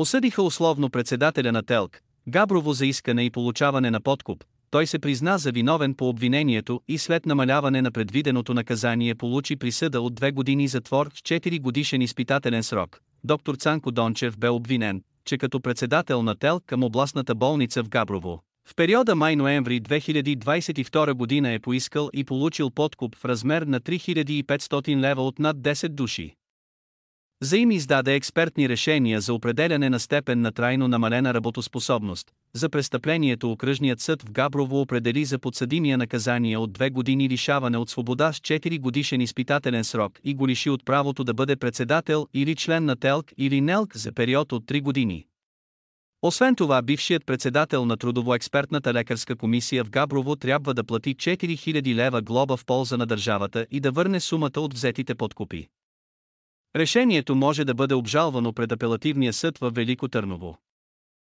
Осъдиха условно председателя на ТЕЛК, Габрово за искане и получаване на подкуп, той се призна за виновен по обвинението и след намаляване на предвиденото наказание получи присъда от две години затвор с 4 годишен изпитателен срок. Доктор Цанко Дончев бе обвинен, че като председател на ТЕЛ към областната болница в Габрово, в периода май-ноември 2022 година е поискал и получил подкуп в размер на 3500 лева от над 10 души. За им издаде експертни решения за определяне на степен на трайно намалена работоспособност. За престъплението окръжният съд в Габрово определи за подсъдимия наказание от две години лишаване от свобода с 4 годишен изпитателен срок и го лиши от правото да бъде председател или член на ТЕЛК или НЕЛК за период от 3 години. Освен това, бившият председател на Трудово-експертната лекарска комисия в Габрово трябва да плати 4000 лева глоба в полза на държавата и да върне сумата от взетите подкупи. Решението може да бъде обжалвано пред апелативния съд в Велико Търново.